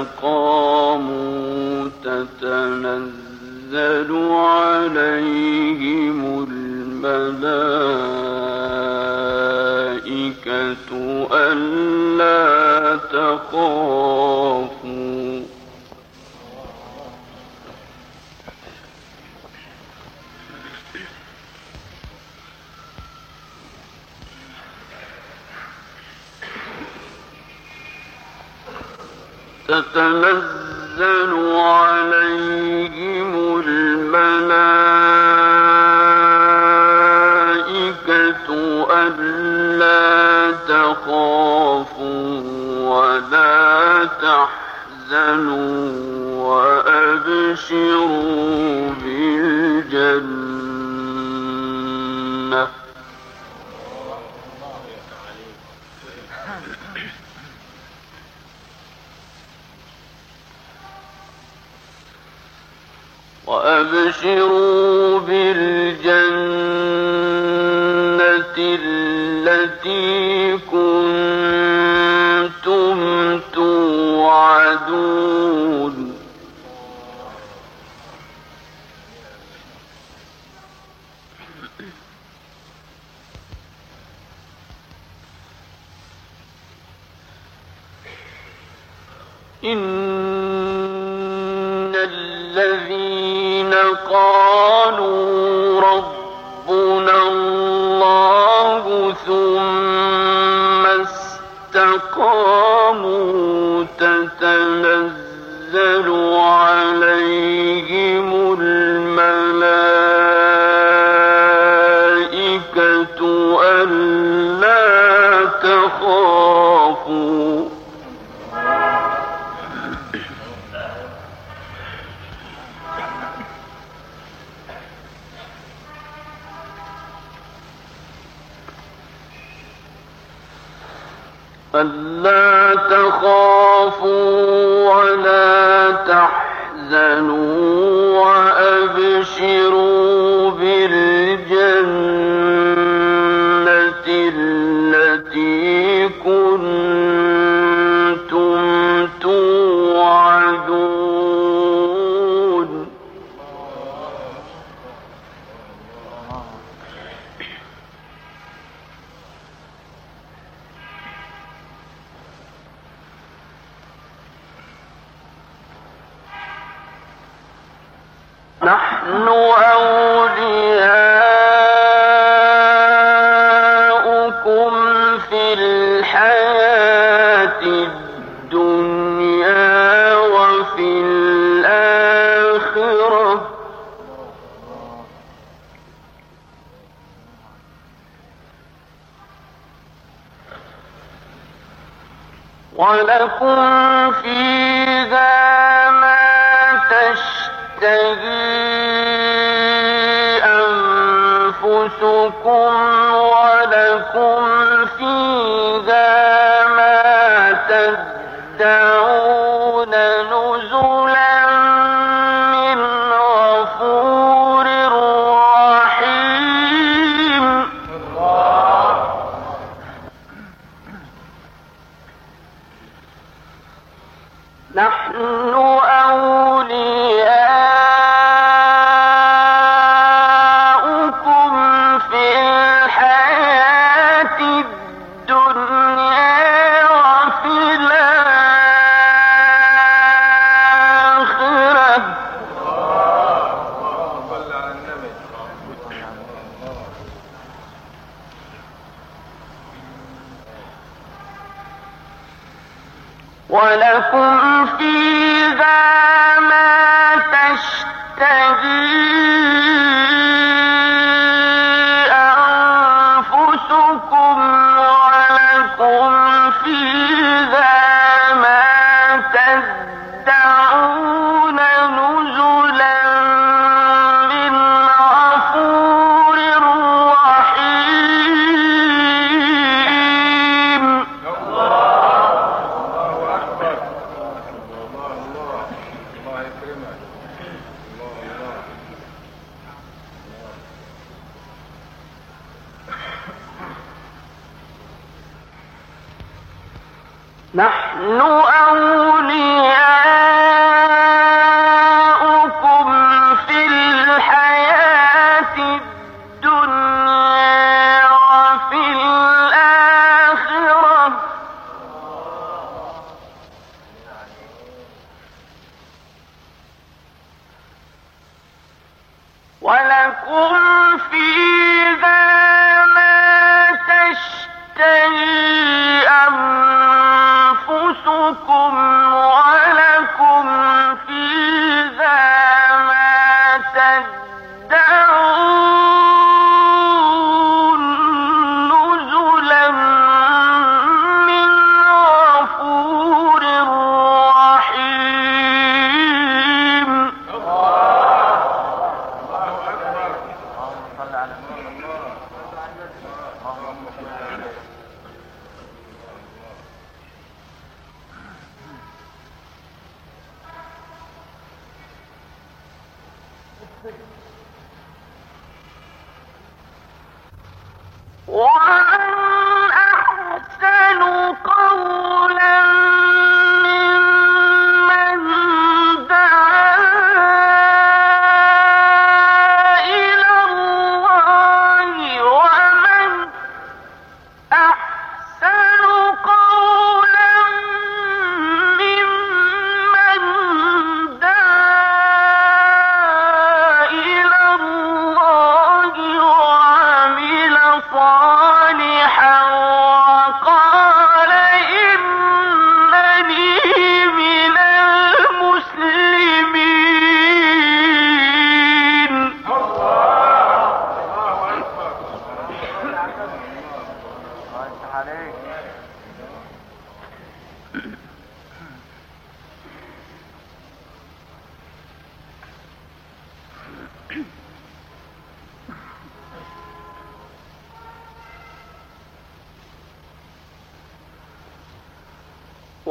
استقاموا تتنزل عليهم الملائكة ألا تخافوا ولا تحزنوا وأبشروا بالجنة وأبشروا بالجنة تخافوا ولا تحزنوا وأبشروا ولكم فيها ما تشتهي أنفسكم ولكم فيها ولكم فيها ما تشتهي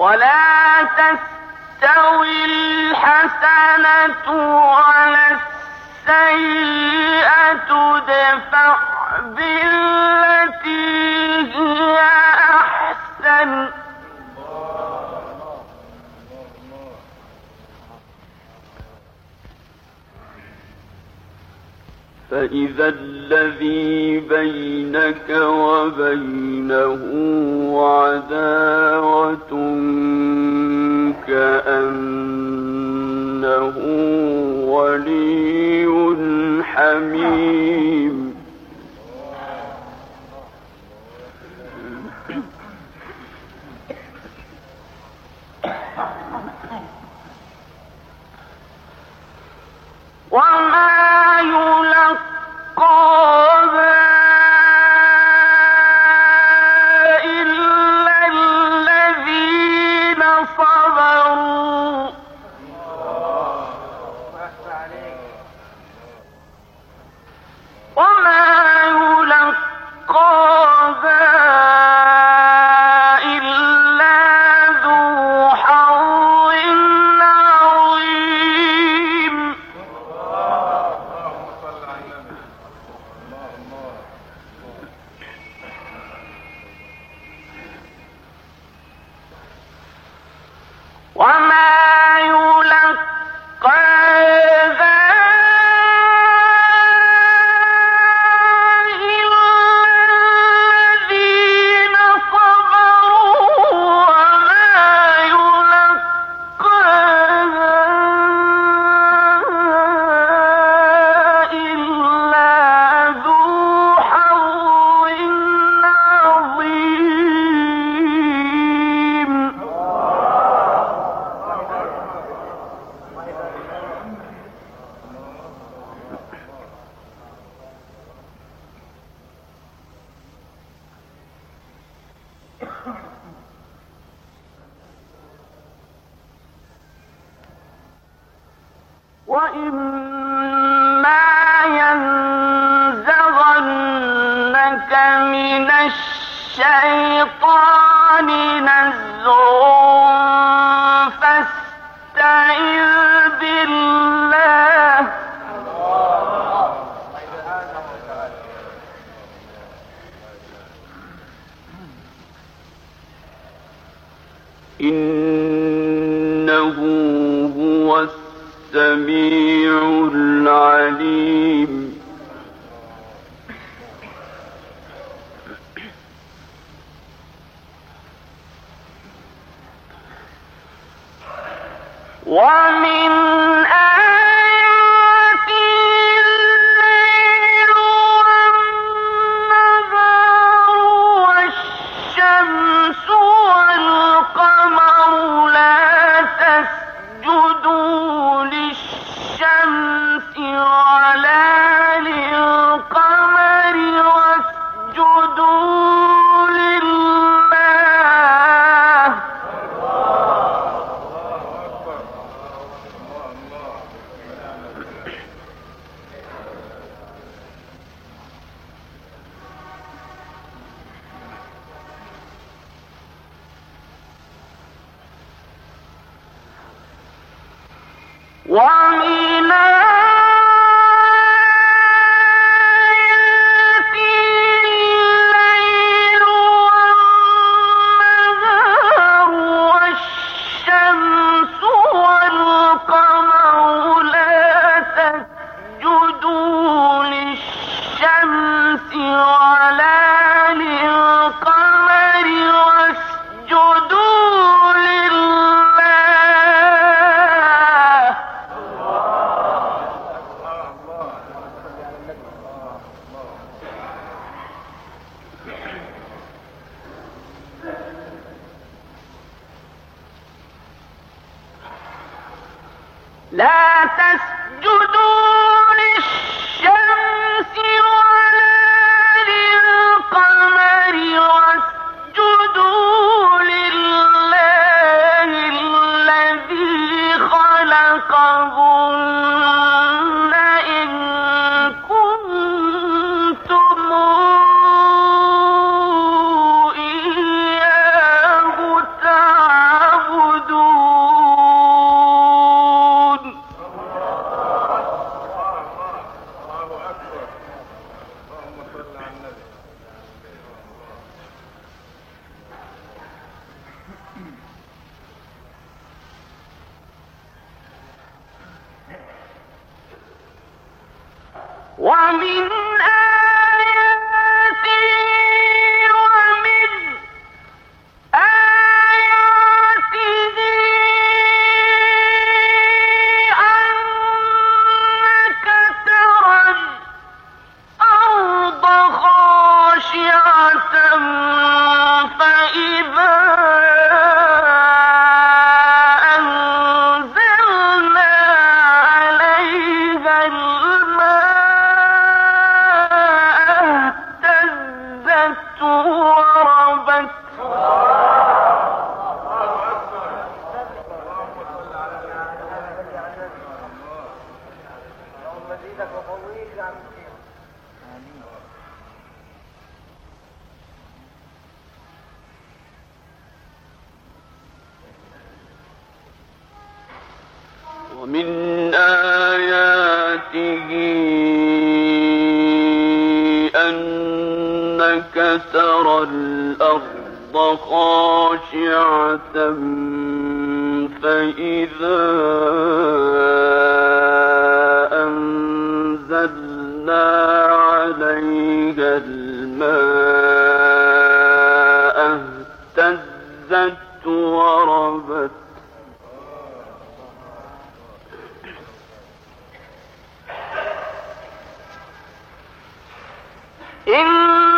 ولا تستوي الحسنة ولا السيئة دفع بالتي هي أحسن فإذا الذي بينك وبينه عداوة كأنه ولي حميم. شيء إن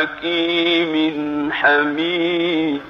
حكيم حميد.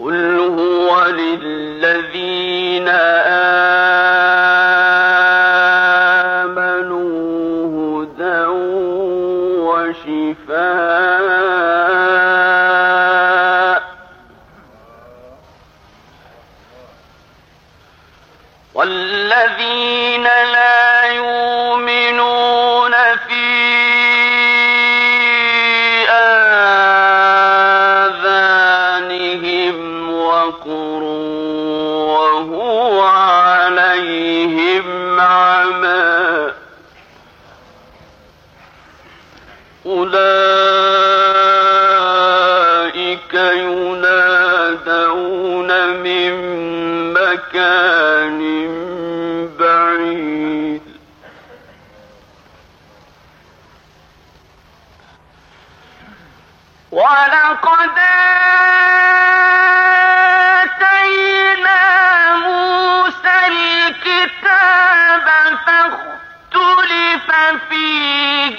قل هو للذين ولقد آتينا موسى الكتاب فاختلف فيه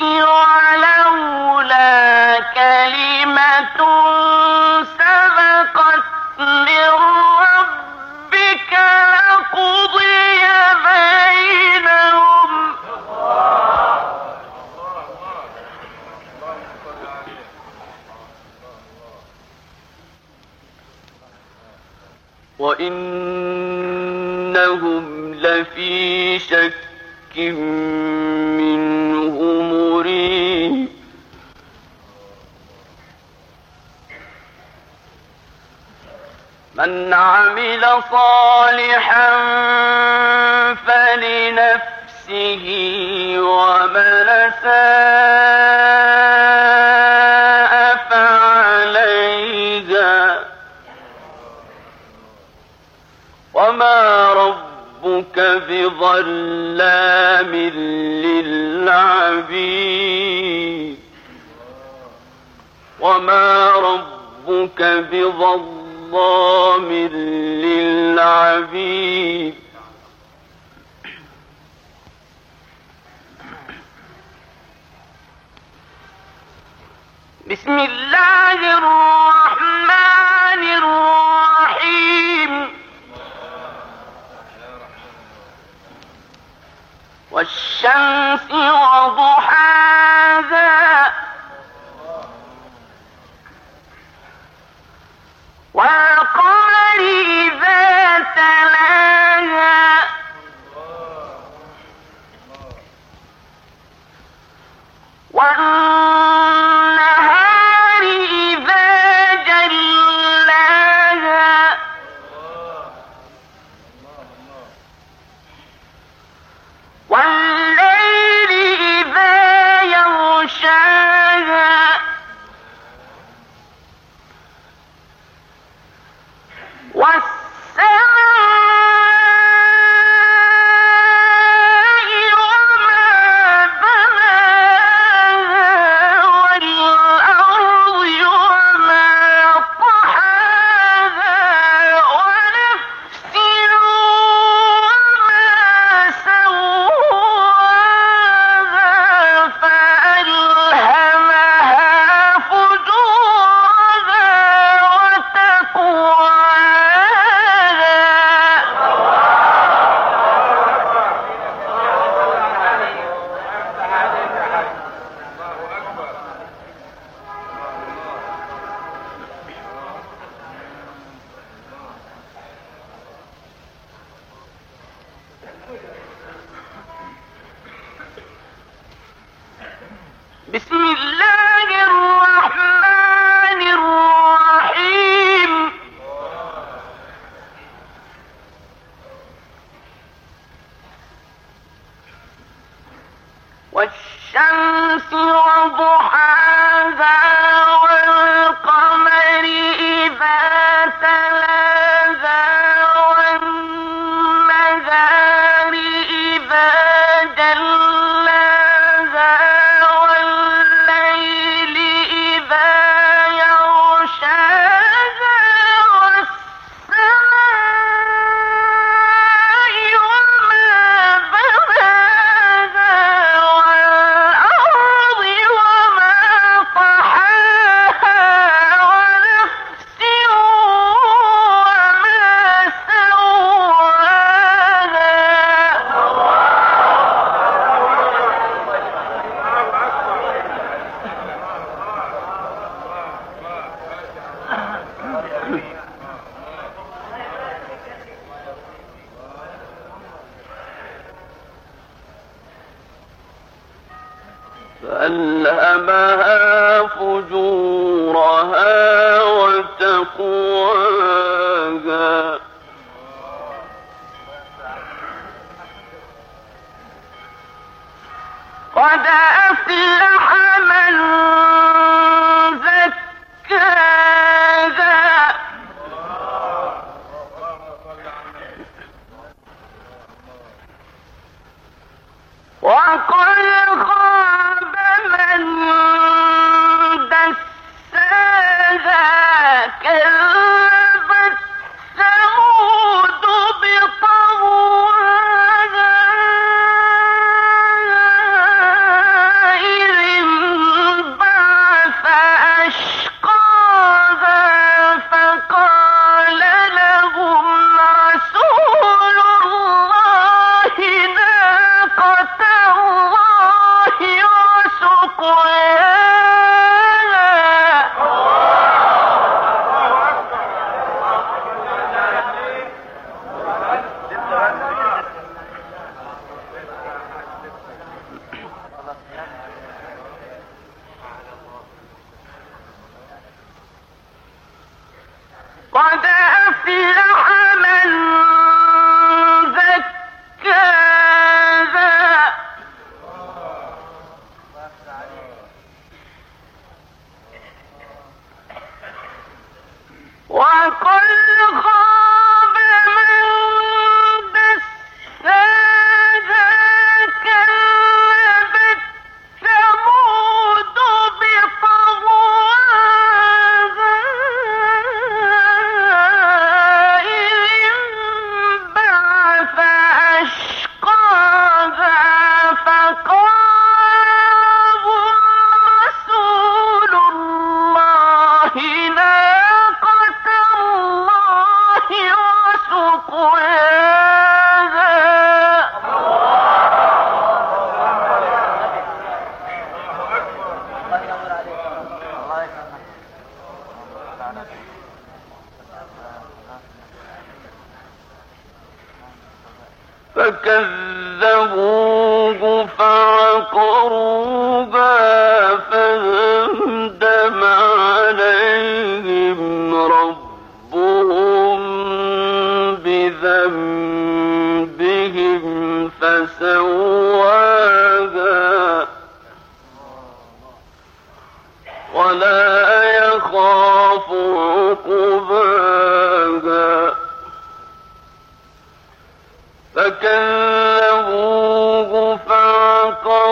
وإنهم لفي شك منه مريب. من عمل صالحا فلنفسه ومن ساء ربك بظلام للعبيد وما ربك بظلام للعبيد بسم الله الرحمن الرحيم والشمس وضحاها. والقمر إذا تلاها والنهار فكذبوه فعقروها